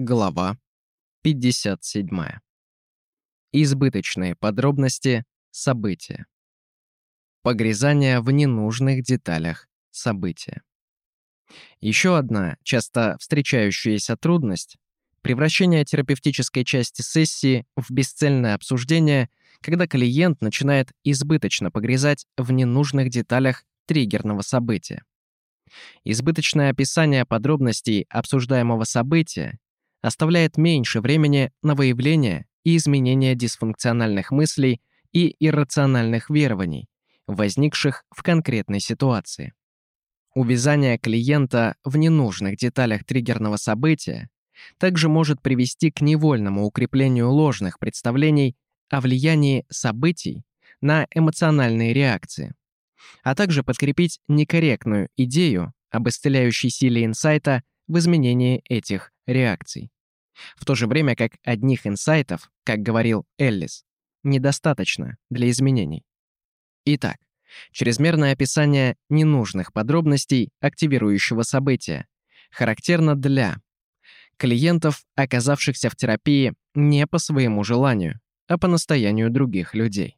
Глава 57. Избыточные подробности события. Погрязание в ненужных деталях события. Еще одна часто встречающаяся трудность – превращение терапевтической части сессии в бесцельное обсуждение, когда клиент начинает избыточно погрязать в ненужных деталях триггерного события. Избыточное описание подробностей обсуждаемого события оставляет меньше времени на выявление и изменение дисфункциональных мыслей и иррациональных верований, возникших в конкретной ситуации. Увязание клиента в ненужных деталях триггерного события также может привести к невольному укреплению ложных представлений о влиянии событий на эмоциональные реакции, а также подкрепить некорректную идею об исцеляющей силе инсайта в изменении этих реакций. В то же время как одних инсайтов, как говорил Эллис, недостаточно для изменений. Итак, чрезмерное описание ненужных подробностей активирующего события характерно для клиентов, оказавшихся в терапии не по своему желанию, а по настоянию других людей.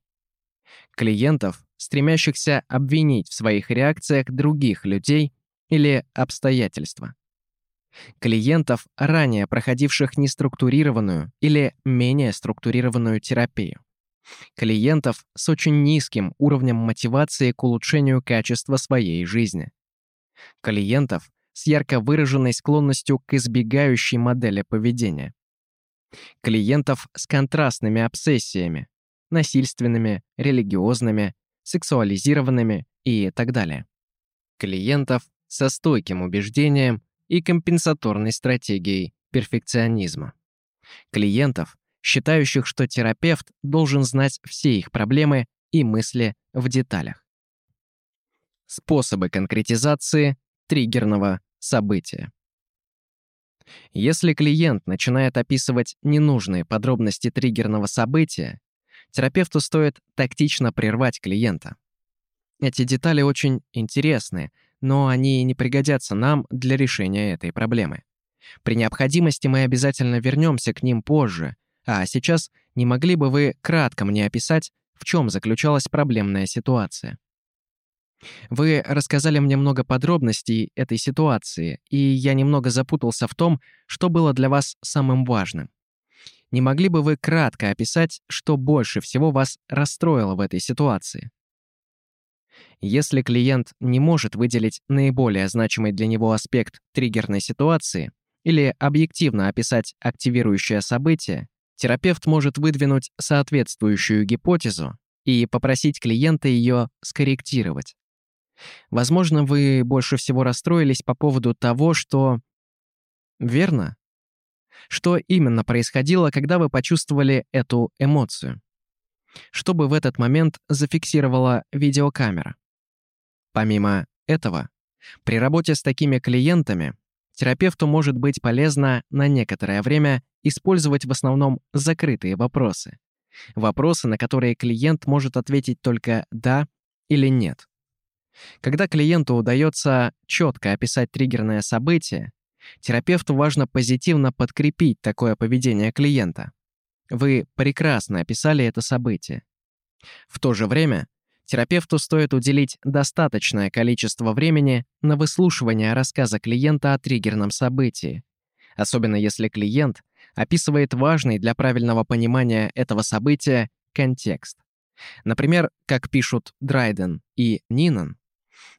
Клиентов, стремящихся обвинить в своих реакциях других людей или обстоятельства. Клиентов, ранее проходивших неструктурированную или менее структурированную терапию. Клиентов с очень низким уровнем мотивации к улучшению качества своей жизни. Клиентов с ярко выраженной склонностью к избегающей модели поведения. Клиентов с контрастными обсессиями, насильственными, религиозными, сексуализированными и так далее. Клиентов со стойким убеждением и компенсаторной стратегией перфекционизма. Клиентов, считающих, что терапевт должен знать все их проблемы и мысли в деталях. Способы конкретизации триггерного события. Если клиент начинает описывать ненужные подробности триггерного события, терапевту стоит тактично прервать клиента. Эти детали очень интересны, но они не пригодятся нам для решения этой проблемы. При необходимости мы обязательно вернемся к ним позже, а сейчас не могли бы вы кратко мне описать, в чем заключалась проблемная ситуация? Вы рассказали мне много подробностей этой ситуации, и я немного запутался в том, что было для вас самым важным. Не могли бы вы кратко описать, что больше всего вас расстроило в этой ситуации? Если клиент не может выделить наиболее значимый для него аспект триггерной ситуации или объективно описать активирующее событие, терапевт может выдвинуть соответствующую гипотезу и попросить клиента ее скорректировать. Возможно, вы больше всего расстроились по поводу того, что... Верно? Что именно происходило, когда вы почувствовали эту эмоцию? Что бы в этот момент зафиксировала видеокамера? Помимо этого, при работе с такими клиентами терапевту может быть полезно на некоторое время использовать в основном закрытые вопросы. Вопросы, на которые клиент может ответить только «да» или «нет». Когда клиенту удается четко описать триггерное событие, терапевту важно позитивно подкрепить такое поведение клиента. Вы прекрасно описали это событие. В то же время терапевту стоит уделить достаточное количество времени на выслушивание рассказа клиента о триггерном событии, особенно если клиент описывает важный для правильного понимания этого события контекст. Например, как пишут Драйден и Нинан,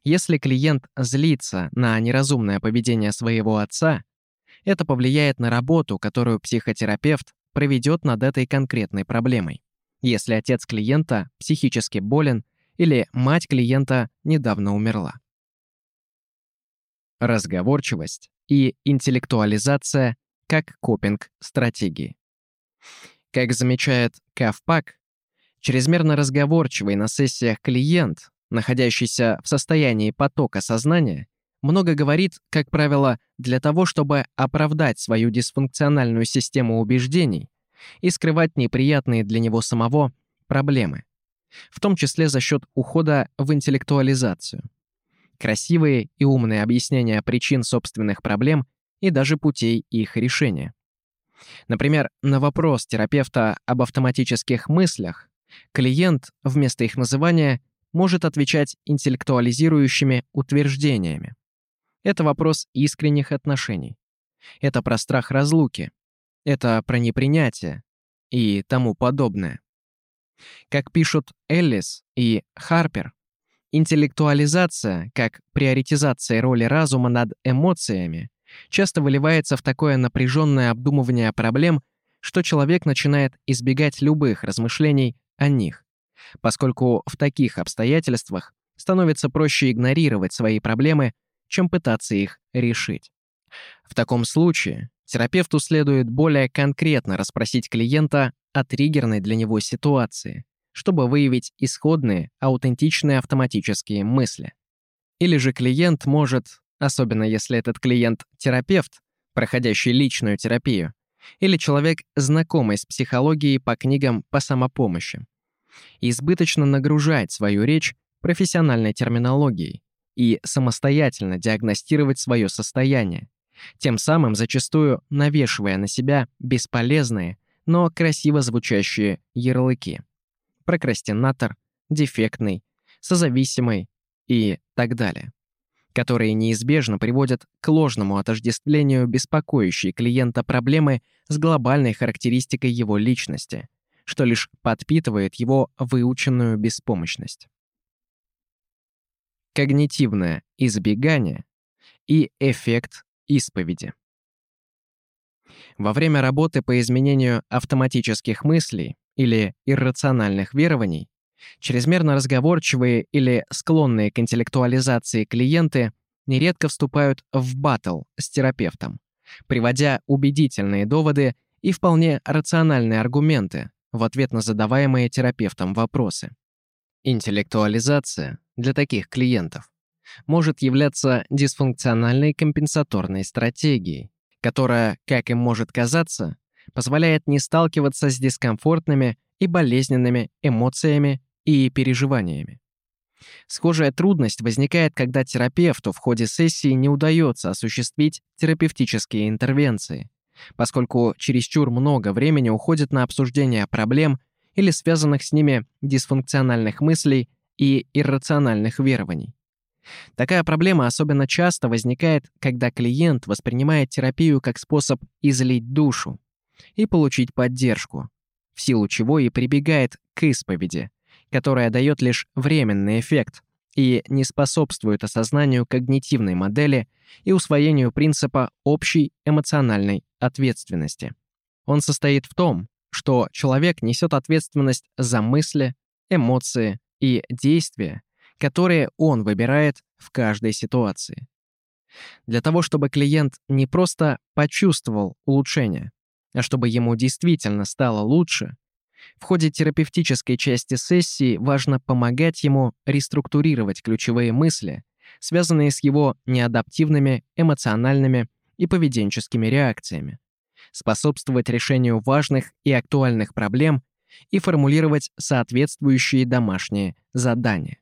если клиент злится на неразумное поведение своего отца, это повлияет на работу, которую психотерапевт проведет над этой конкретной проблемой. Если отец клиента психически болен или мать клиента недавно умерла. Разговорчивость и интеллектуализация как копинг-стратегии. Как замечает Кавпак, чрезмерно разговорчивый на сессиях клиент, находящийся в состоянии потока сознания, много говорит, как правило, для того, чтобы оправдать свою дисфункциональную систему убеждений и скрывать неприятные для него самого проблемы в том числе за счет ухода в интеллектуализацию. Красивые и умные объяснения причин собственных проблем и даже путей их решения. Например, на вопрос терапевта об автоматических мыслях клиент вместо их называния может отвечать интеллектуализирующими утверждениями. Это вопрос искренних отношений. Это про страх разлуки. Это про непринятие и тому подобное. Как пишут Эллис и Харпер, интеллектуализация, как приоритизация роли разума над эмоциями, часто выливается в такое напряженное обдумывание проблем, что человек начинает избегать любых размышлений о них, поскольку в таких обстоятельствах становится проще игнорировать свои проблемы, чем пытаться их решить. В таком случае терапевту следует более конкретно расспросить клиента о триггерной для него ситуации, чтобы выявить исходные, аутентичные автоматические мысли. Или же клиент может особенно если этот клиент – терапевт, проходящий личную терапию, или человек, знакомый с психологией по книгам по самопомощи. Избыточно нагружать свою речь профессиональной терминологией и самостоятельно диагностировать свое состояние, тем самым зачастую навешивая на себя бесполезные, но красиво звучащие ярлыки. Прокрастинатор, дефектный, созависимый и так далее которые неизбежно приводят к ложному отождествлению беспокоящей клиента проблемы с глобальной характеристикой его личности, что лишь подпитывает его выученную беспомощность. Когнитивное избегание и эффект исповеди. Во время работы по изменению автоматических мыслей или иррациональных верований Чрезмерно разговорчивые или склонные к интеллектуализации клиенты нередко вступают в батл с терапевтом, приводя убедительные доводы и вполне рациональные аргументы в ответ на задаваемые терапевтом вопросы. Интеллектуализация для таких клиентов может являться дисфункциональной компенсаторной стратегией, которая, как им может казаться, позволяет не сталкиваться с дискомфортными и болезненными эмоциями и переживаниями. Схожая трудность возникает, когда терапевту в ходе сессии не удается осуществить терапевтические интервенции, поскольку чересчур много времени уходит на обсуждение проблем или связанных с ними дисфункциональных мыслей и иррациональных верований. Такая проблема особенно часто возникает, когда клиент воспринимает терапию как способ излить душу и получить поддержку, в силу чего и прибегает к исповеди, которая дает лишь временный эффект и не способствует осознанию когнитивной модели и усвоению принципа общей эмоциональной ответственности. Он состоит в том, что человек несет ответственность за мысли, эмоции и действия, которые он выбирает в каждой ситуации. Для того, чтобы клиент не просто почувствовал улучшение, а чтобы ему действительно стало лучше, в ходе терапевтической части сессии важно помогать ему реструктурировать ключевые мысли, связанные с его неадаптивными, эмоциональными и поведенческими реакциями, способствовать решению важных и актуальных проблем и формулировать соответствующие домашние задания.